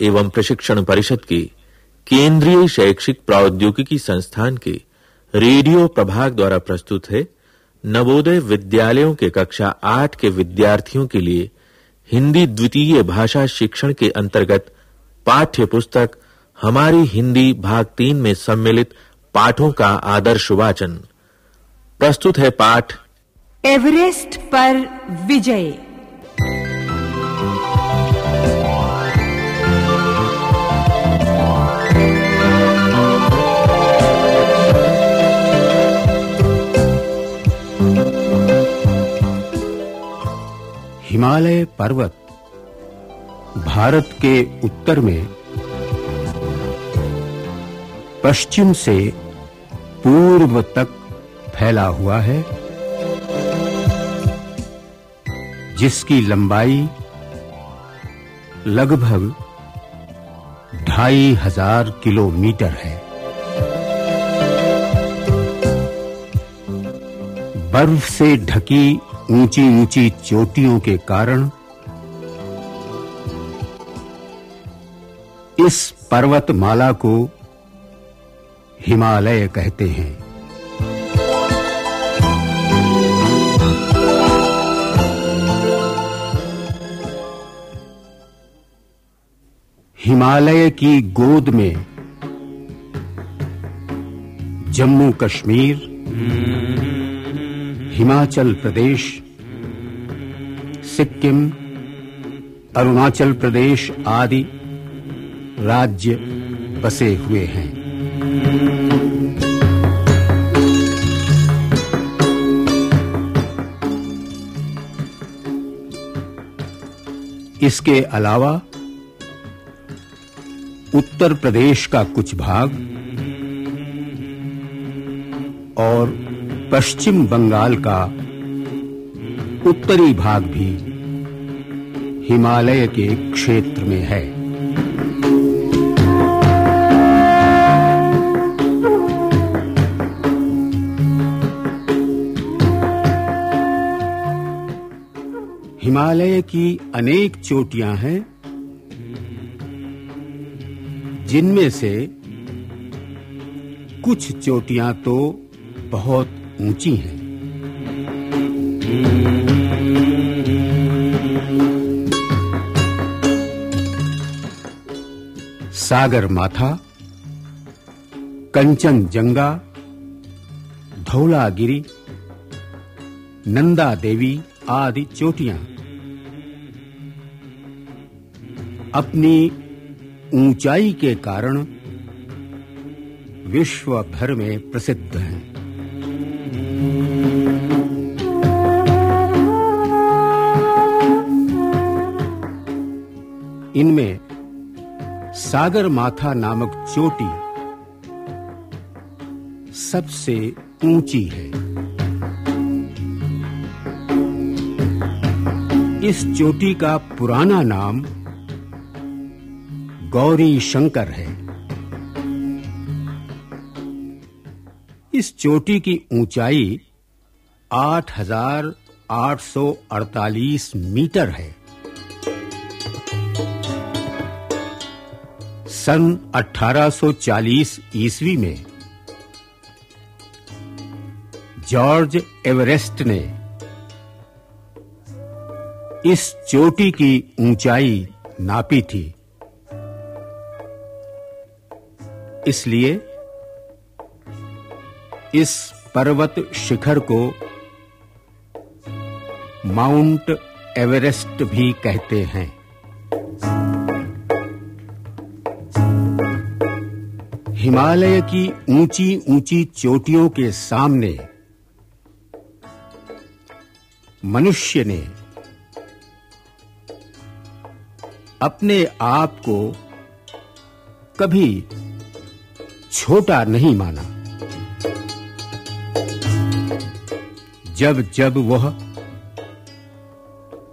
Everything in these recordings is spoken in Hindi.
एवं प्रशिक्षण परिषद के केंद्रीय शैक्षिक प्रौद्योगिकी संस्थान के रेडियो प्रभाग द्वारा प्रस्तुत है। नवोदय विद्यालयों के कक्षा 8 के विद्यार्थियों के लिए हिंदी द्वितीय भाषा शिक्षण के अंतर्गत पाठ्य पुस्तक हमारी हिंदी भाग 3 में सम्मिलित पाठों का आदर्श वाचन। प्रस्तुत है पाठ एवरेस्ट पर विजय। हिमालय पर्वत भारत के उत्तर में, पश्चिम से पूर्व तक फैला हुआ है, जिसकी लंबाई लगभग ढाई हज़ार किलोमीटर है। बर्फ़ से ढकी ऊंची-ऊंची चोटियों के कारण इस पर्वतमाला को हिमालय कहते हैं। हिमालय की गोद में जम्मू कश्मीर हिमाचल प्रदेश, सिक्किम, अरुणाचल प्रदेश आदि राज्य बसे हुए हैं। इसके अलावा उत्तर प्रदेश का कुछ भाग और पश्चिम बंगाल का उत्तरी भाग भी हिमालय के क्षेत्र में है। हिमालय की अनेक चोटियाँ हैं, जिनमें से कुछ चोटियाँ तो बहुत ऊँची हैं। सागर माथा कंचनजंगा धौलागिरी, नंदा देवी आदि चोटियाँ। अपनी ऊंचाई के कारण विश्व भर में प्रसिद्ध हैं। इनमें सागर माथा नामक चोटी सबसे ऊँची है। इस चोटी का पुराना नाम गौरी शंकर है। इस चोटी की ऊंचाई 8,848 मीटर है। सन 1840 ईस्वी में जॉर्ज एवरेस्ट ने इस चोटी की ऊंचाई नापी थी। इसलिए इस पर्वत शिखर को माउंट एवरेस्ट भी कहते हैं। हिमालय की ऊंची-ऊंची चोटियों के सामने मनुष्य ने अपने आप को कभी छोटा नहीं माना। जब जब वह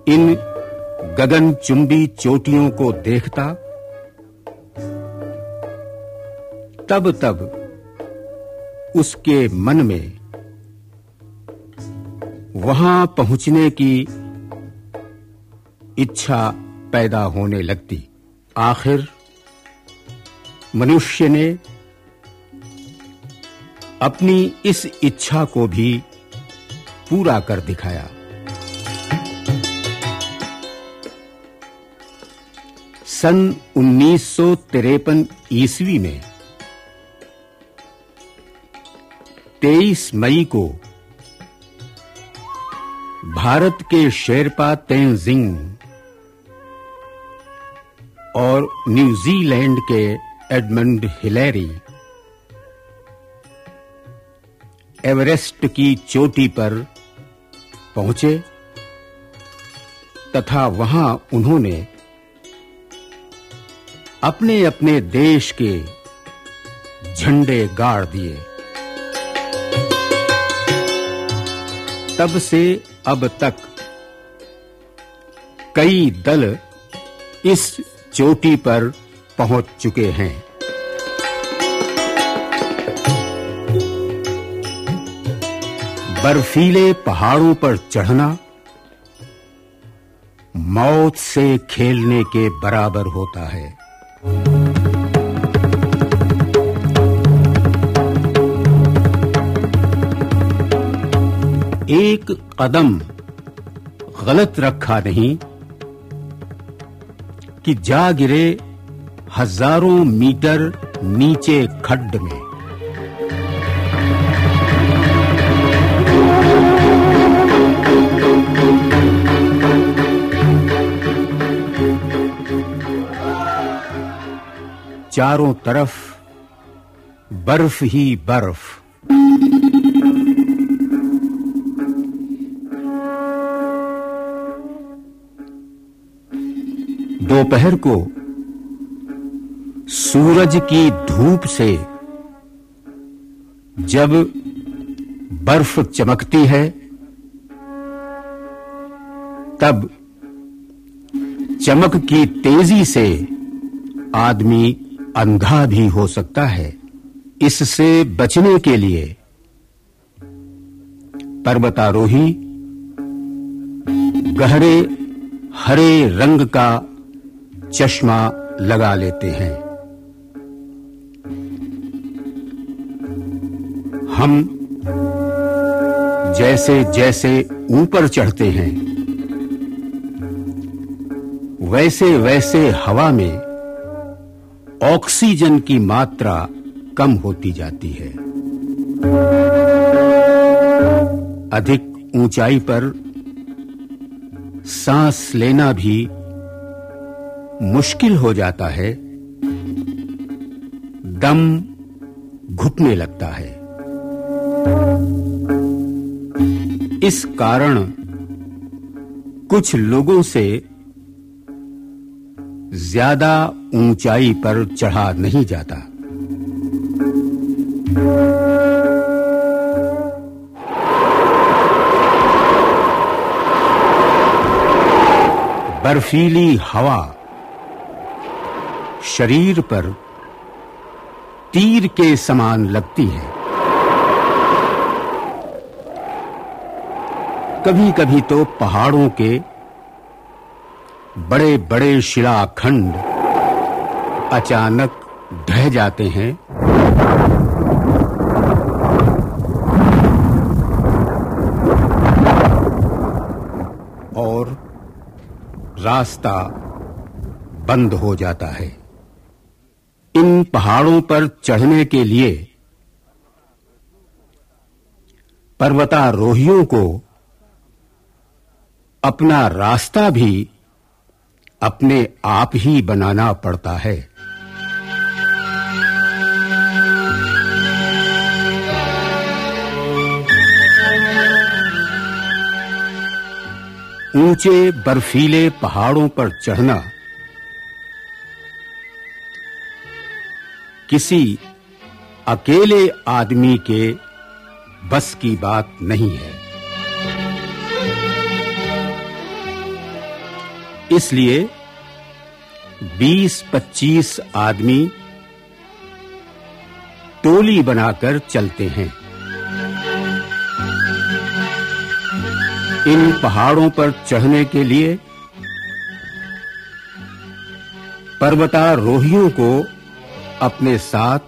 इन गगनचुंबी चोटियों को देखता तब तब उसके मन में वहाँ पहुँचने की इच्छा पैदा होने लगती। आखिर मनुष्य ने अपनी इस इच्छा को भी पूरा कर दिखाया। सन 1953 ईस्वी में 23 मई को भारत के शेरपा तेंजिंग और न्यूजीलैंड के एडमंड हिलेरी एवरेस्ट की चोटी पर पहुँचे, तथा वहाँ उन्होंने अपने अपने देश के झंडे गाड़ दिए। तब से अब तक। कई दल इस चोटी पर पहुँच चुके हैं। बर्फीले पहाड़ों पर चढ़ना, मौत से खेलने के बराबर होता है। एक कदम गलत रखा नहीं कि जा गिरे हज़ारों मीटर नीचे खड्ड में। चारों तरफ़ बर्फ़ ही बर्फ़। दोपहर को सूरज की धूप से जब बर्फ़ चमकती है, तब चमक की तेज़ी से आदमी अंधा भी हो सकता है। इससे बचने के लिए पर्वतारोही गहरे, हरे रंग का चश्मा लगा लेते हैं। हम जैसे जैसे ऊपर चढ़ते हैं वैसे वैसे हवा में ऑक्सीजन की मात्रा कम होती जाती है। अधिक ऊंचाई पर सांस लेना भी मुश्किल हो जाता है, दम घुटने लगता है। इस कारण कुछ लोगों से ज़्यादा ऊंचाई पर चढ़ा नहीं जाता। बर्फीली हवा शरीर पर तीर के समान लगती है। कभी-कभी तो पहाड़ों के बड़े-बड़े शिलाखंड अचानक ढह जाते हैं। और रास्ता बंद हो जाता है। इन पहाड़ों पर चढ़ने के लिए पर्वतारोहियों को अपना रास्ता भी अपने आप ही बनाना पड़ता है। ऊँचे बर्फीले पहाड़ों पर चढ़ना किसी अकेले आदमी के बस की बात नहीं है। इसलिए 20-25 आदमी टोली बनाकर चलते हैं। इन पहाड़ों पर चढ़ने के लिए पर्वतारोहियों को अपने साथ,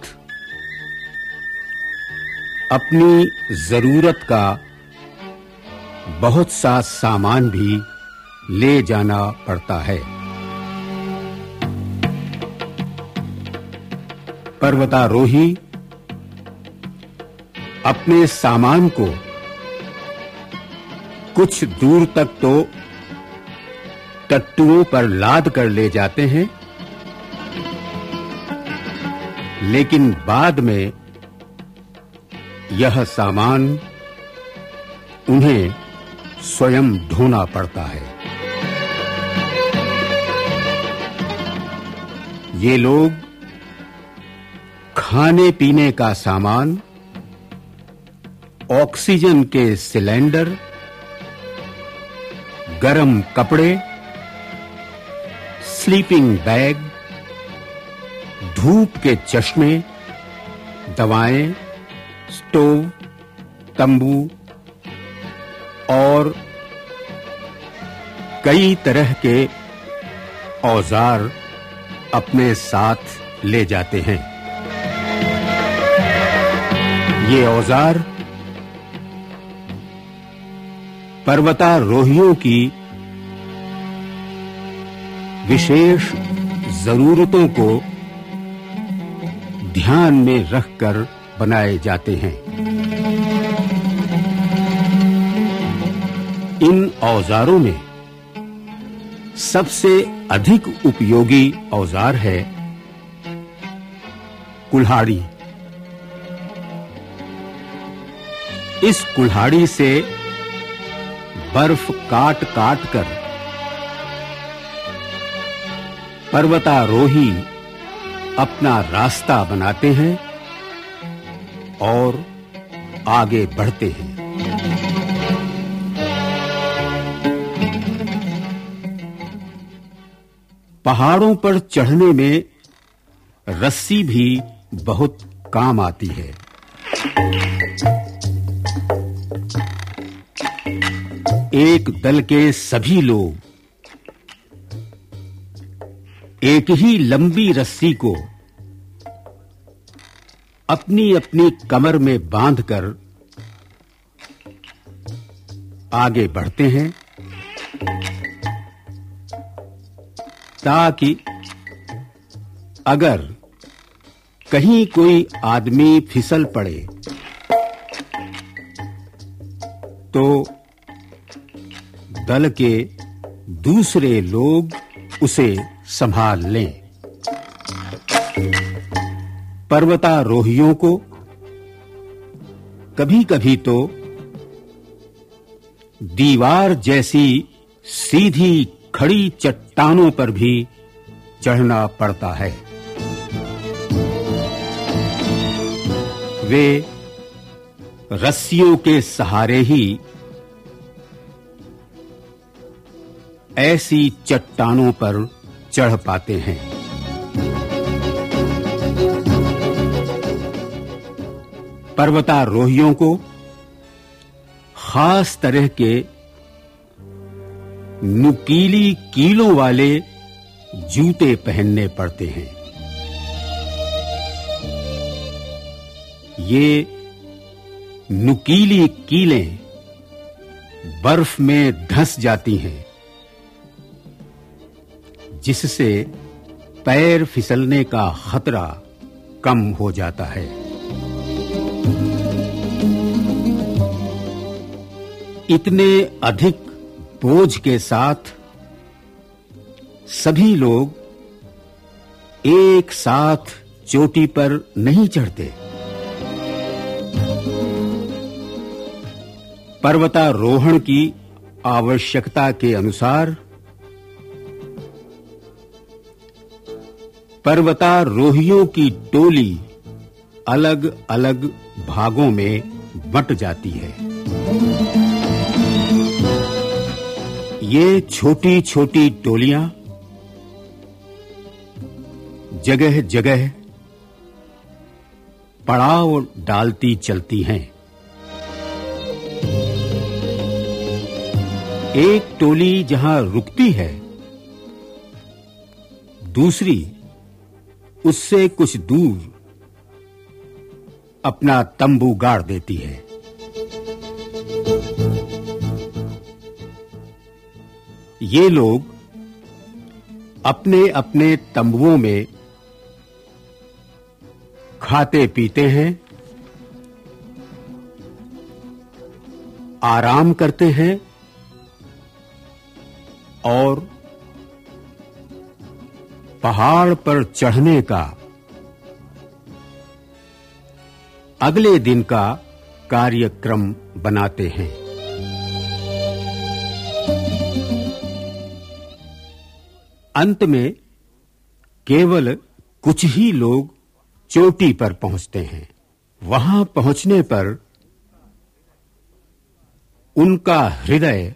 अपनी ज़रूरत का बहुत सा सामान भी ले जाना पड़ता है। पर्वतारोही अपने सामान को कुछ दूर तक तो टट्टुओं पर लाद कर ले जाते हैं। लेकिन बाद में यह सामान उन्हें स्वयं ढोना पड़ता है। ये लोग खाने पीने का सामान, ऑक्सीजन के सिलेंडर, गरम कपड़े, स्लीपिंग बैग धूप के चश्मे, दवाएँ, स्टोव, तंबू और कई तरह के औज़ार अपने साथ ले जाते हैं। ये औज़ार पर्वतारोहियों की विशेष जरूरतों को ध्यान में रखकर बनाए जाते हैं। इन औजारों में सबसे अधिक उपयोगी औज़ार है कुल्हाड़ी। इस कुल्हाड़ी से बर्फ़ काट काट कर पर्वतारोही अपना रास्ता बनाते हैं और आगे बढ़ते हैं। पहाड़ों पर चढ़ने में रस्सी भी बहुत काम आती है। एक दल के सभी लोग एक ही लंबी रस्सी को अपनी अपनी कमर में बांधकर आगे बढ़ते हैं, ताकि अगर कहीं कोई आदमी फिसल पड़े तो दल के दूसरे लोग उसे संभाल लें। पर्वतारोहियों को कभी-कभी तो दीवार जैसी सीधी खड़ी चट्टानों पर भी चढ़ना पड़ता है। वे रस्सियों के सहारे ही ऐसी चट्टानों पर चढ़ पाते हैं। पर्वतारोहियों को खास तरह के नुकीली कीलों वाले जूते पहनने पड़ते हैं। ये नुकीली कीलें बर्फ़ में धंस जाती हैं। जिससे पैर फिसलने का खतरा कम हो जाता है। इतने अधिक बोझ के साथ सभी लोग एक साथ चोटी पर नहीं चढ़ते। पर्वतारोहण की आवश्यकता के अनुसार पर्वतारोहियों की टोली अलग-अलग भागों में बंट जाती है। ये छोटी-छोटी टोलियाँ जगह-जगह पड़ाव डालती चलती हैं। एक टोली जहाँ रुकती है, दूसरी उससे कुछ दूर अपना तंबू गाड़ देती है। ये लोग अपने अपने तंबुओं में खाते पीते हैं, आराम करते हैं और पहाड़ पर चढ़ने का। अगले दिन का कार्यक्रम बनाते हैं। अंत में केवल कुछ ही लोग चोटी पर पहुँचते हैं। वहाँ पहुँचने पर उनका हृदय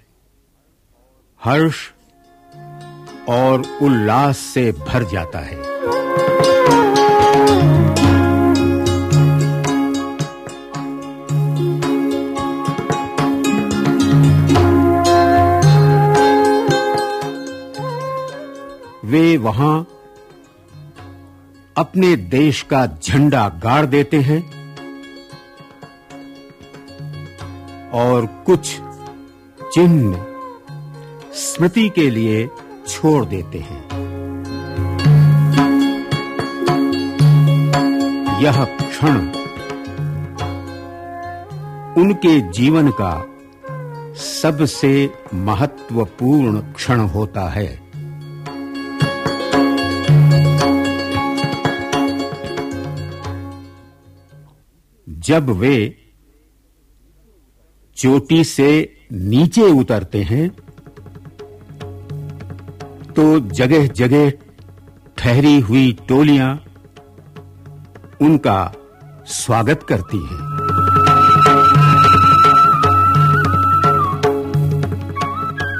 हर्ष और उल्लास से भर जाता है। वे वहाँ अपने देश का झंडा गाड़ देते हैं और कुछ चिन्ह स्मृति के लिए छोड़ देते हैं। यह क्षण उनके जीवन का सबसे महत्वपूर्ण क्षण होता है। जब वे चोटी से नीचे उतरते हैं तो जगह जगह ठहरी हुई टोलियाँ उनका स्वागत करती हैं।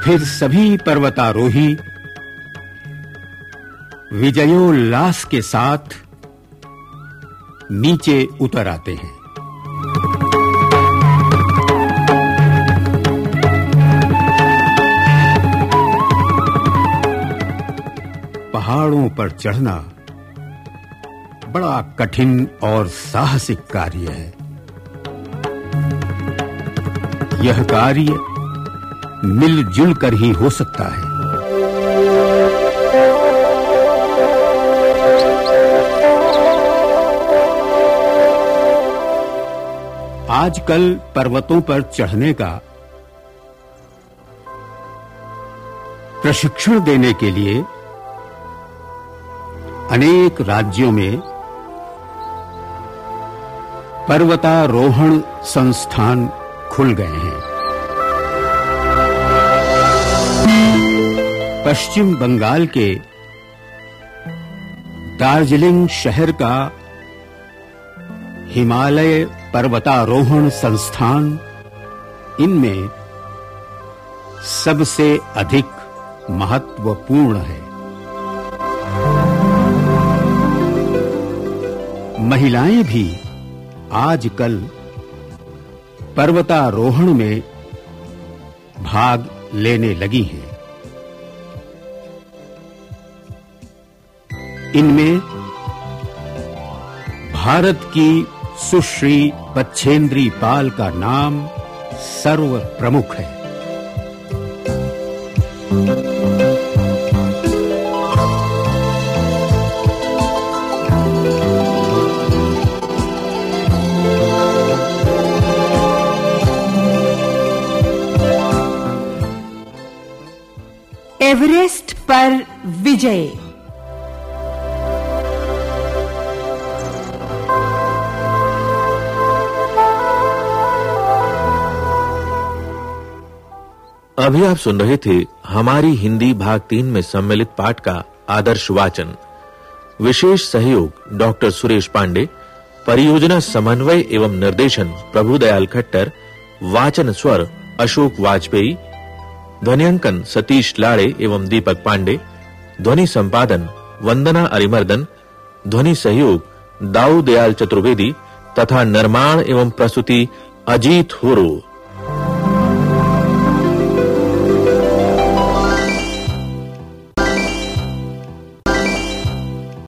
फिर सभी पर्वतारोही विजयोल्लास के साथ नीचे उतर आते हैं। पहाड़ों पर चढ़ना बड़ा कठिन और साहसिक कार्य है। यह कार्य मिलजुल कर ही हो सकता है। आजकल पर्वतों पर चढ़ने का प्रशिक्षण देने के लिए अनेक राज्यों में पर्वतारोहण संस्थान खुल गए हैं। पश्चिम बंगाल के दार्जिलिंग शहर का हिमालय पर्वतारोहण संस्थान, इनमें सबसे अधिक महत्वपूर्ण है। महिलाएँ भी आजकल पर्वतारोहण में भाग लेने लगी हैं। इनमें भारत की सुश्री बच्छेंद्री पाल का नाम सर्व प्रमुख है। एवरेस्ट पर विजय। अभी आप सुन रहे थे हमारी हिंदी भाग तीन में सम्मिलित पाठ का आदर्श वाचन। विशेष सहयोग डॉक्टर सुरेश पांडे, परियोजना समन्वय एवं निर्देशन प्रभुदयाल खट्टर, वाचन स्वर अशोक वाजपेयी ध्वनियांकन सतीश लाड़े एवं दीपक पांडे ध्वनि संपादन वंदना अरिमर्दन ध्वनि सहयोग दाऊ दयाल चतुर्वेदी तथा निर्माण एवं प्रस्तुति अजीत होरो